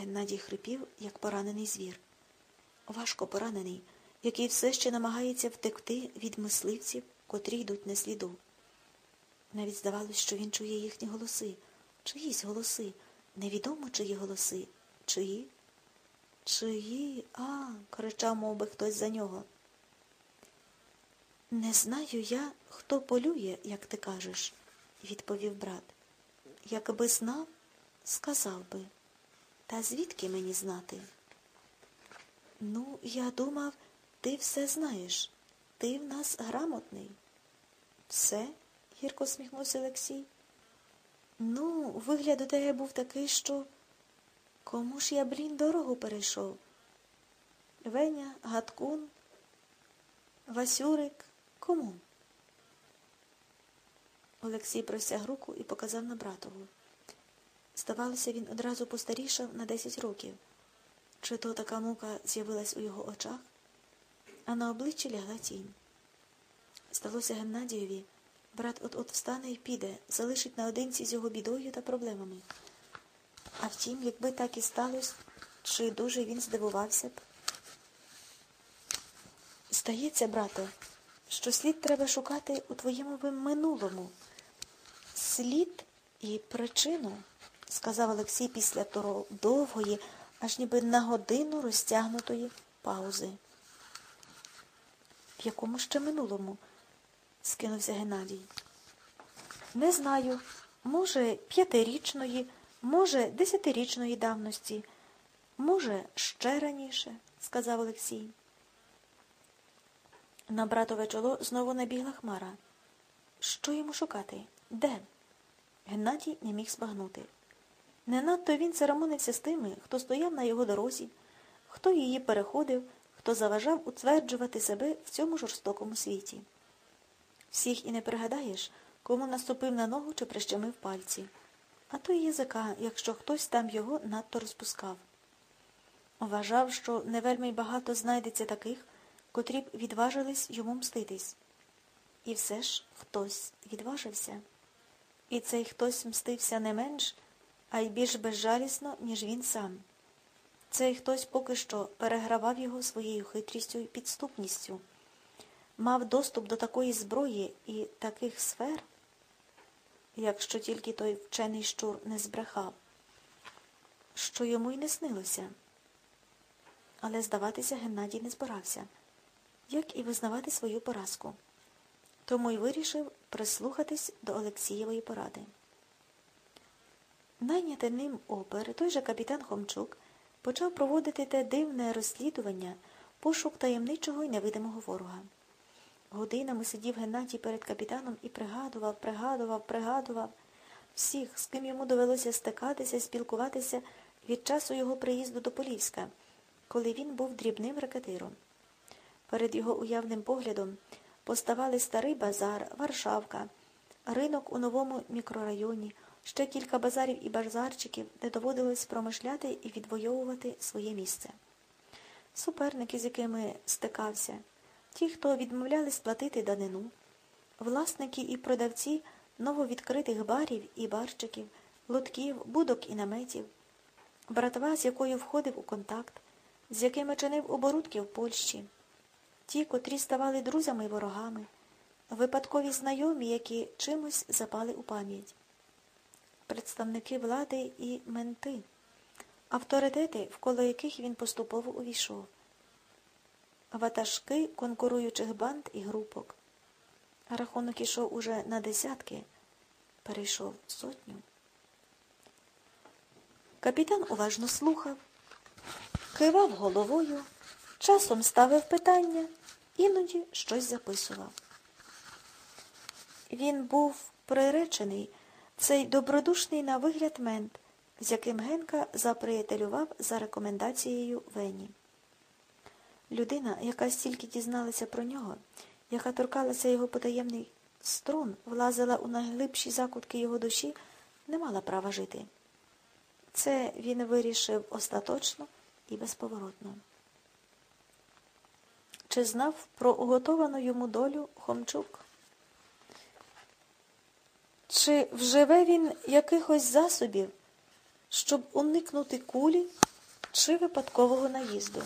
Геннадій хрипів, як поранений звір. Важко поранений, який все ще намагається втекти від мисливців, котрі йдуть на сліду. Навіть здавалось, що він чує їхні голоси, чиїсь голоси, невідомо чиї голоси, чиї? Чиї? А, кричав мов би хтось за нього. Не знаю я, хто полює, як ти кажеш, відповів брат. Якби знав, сказав би. Та звідки мені знати? Ну, я думав, ти все знаєш. Ти в нас грамотний. Все? гірко сміхнувся Олексій. Ну, вигляд у тебе був такий, що кому ж я, блін, дорогу перейшов? Веня, Гаткун, Васюрик, кому? Олексій простяг руку і показав на братову. Здавалося, він одразу постарішав на десять років. Чи то така мука з'явилась у його очах, а на обличчі лягла тінь. Здалося Геннадієві, брат от-от встане і піде, залишить наодинці з його бідою та проблемами. А втім, якби так і сталося, чи дуже він здивувався б. Здається, брате, що слід треба шукати у твоєму минулому. Слід і причину, сказав Олексій після того довгої, аж ніби на годину розтягнутої паузи. В якому ще минулому? скинувся Геннадій. Не знаю. Може, п'ятирічної, може, десятирічної давності, може, ще раніше, сказав Олексій. На братове чоло знову набігла хмара. Що йому шукати? Де? Геннадій не міг збагнути. Не надто він церемонився з тими, хто стояв на його дорозі, хто її переходив, хто заважав утверджувати себе в цьому жорстокому світі. Всіх і не пригадаєш, кому наступив на ногу чи прищемив пальці, а то й язика, якщо хтось там його надто розпускав. Вважав, що не вельми багато знайдеться таких, котрі б відважились йому мститись. І все ж хтось відважився. І цей хтось мстився не менш, а й більш безжалісно, ніж він сам. Цей хтось поки що перегравав його своєю хитрістю і підступністю, мав доступ до такої зброї і таких сфер, якщо тільки той вчений щур не збрехав, що йому й не снилося. Але здаватися Геннадій не збирався, як і визнавати свою поразку. Тому й вирішив прислухатись до Олексієвої поради. Найнятий ним опер, той же капітан Хомчук, почав проводити те дивне розслідування, пошук таємничого і невидимого ворога. Годинами сидів Геннадій перед капітаном і пригадував, пригадував, пригадував всіх, з ким йому довелося стикатися, спілкуватися від часу його приїзду до Полівська, коли він був дрібним ракетиром. Перед його уявним поглядом поставали старий базар, Варшавка, ринок у новому мікрорайоні, ще кілька базарів і базарчиків, де доводилось промишляти і відвоювати своє місце. Суперники, з якими стикався, ті, хто відмовлялись платити данину, власники і продавці нововідкритих барів і барчиків, лотків, будок і наметів, братва, з якою входив у контакт, з якими чинив оборудки в Польщі ті, котрі ставали друзями і ворогами, випадкові знайомі, які чимось запали у пам'ять, представники влади і менти, авторитети, вколо яких він поступово увійшов, ватажки конкуруючих банд і групок. Рахунок ішов уже на десятки, перейшов сотню. Капітан уважно слухав, кивав головою, часом ставив питання іноді щось записував. Він був приречений, цей добродушний на вигляд мент, з яким Генка заприятелював за рекомендацією Вені. Людина, яка стільки дізналася про нього, яка торкалася його потаємний струн, влазила у найглибші закутки його душі, не мала права жити. Це він вирішив остаточно і безповоротно. Чи знав про уготовану йому долю Хомчук? Чи вживе він якихось засобів, щоб уникнути кулі чи випадкового наїзду.